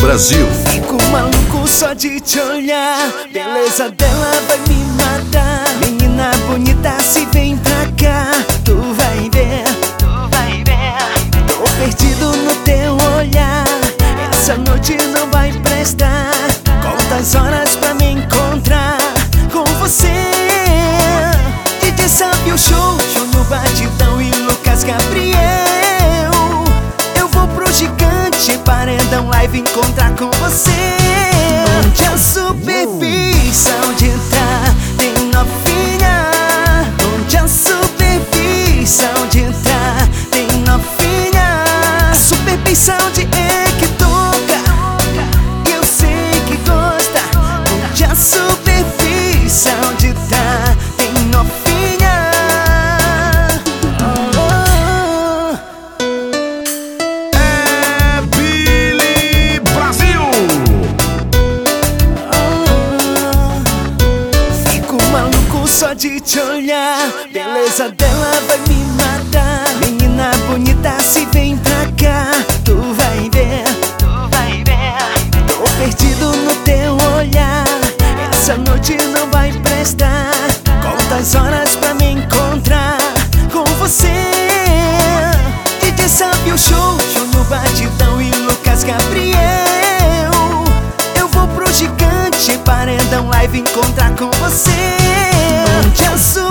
Brasil. Fico maluco só de te olhar. Beleza dela vai me matar. Menina bonita, se vem pra cá. Tu vai ver, tu vai ver. Tô perdido no teu olhar. Essa noite não vai prestar. Quantas horas pra live encontrar com você. Onde a superfície de entrar tem novinha. Onde a superfície de entrar tem novinha. Superfície de é que toca. E eu sei que gosta. Onde a superfície só de te olhar. Beleza dela vai me matar. Menina bonita, se vem pra cá. Tu vai ver, tu vai ver. Tô perdido no teu olhar. Essa noite não vai prestar. Quantas horas pra me encontrar com você? DJ sabe o show, show no batidão e Lucas Gabriel. Eu vou pro gigante paredão live encontrar com você. Just so